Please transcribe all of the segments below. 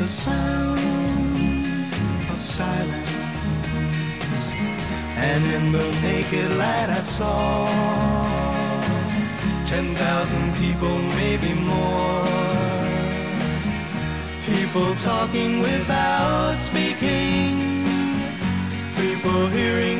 the sound of silence. And in the naked light I saw ten thousand people, maybe more. People talking without speaking People hearing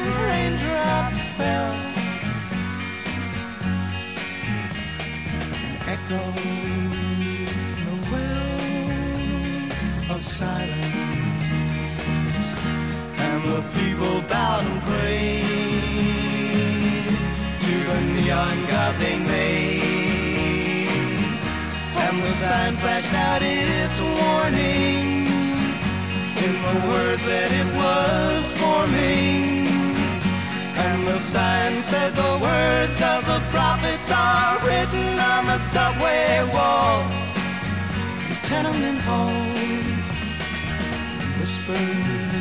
Echoed the wells of silence. And the people bowed and prayed to the neon god they made. And the sign flashed out its warning in the words that it was forming. And the sign said the words of the prophets are written the subway walls, the tenement halls, whispered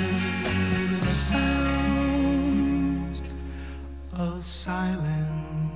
the sounds of silence.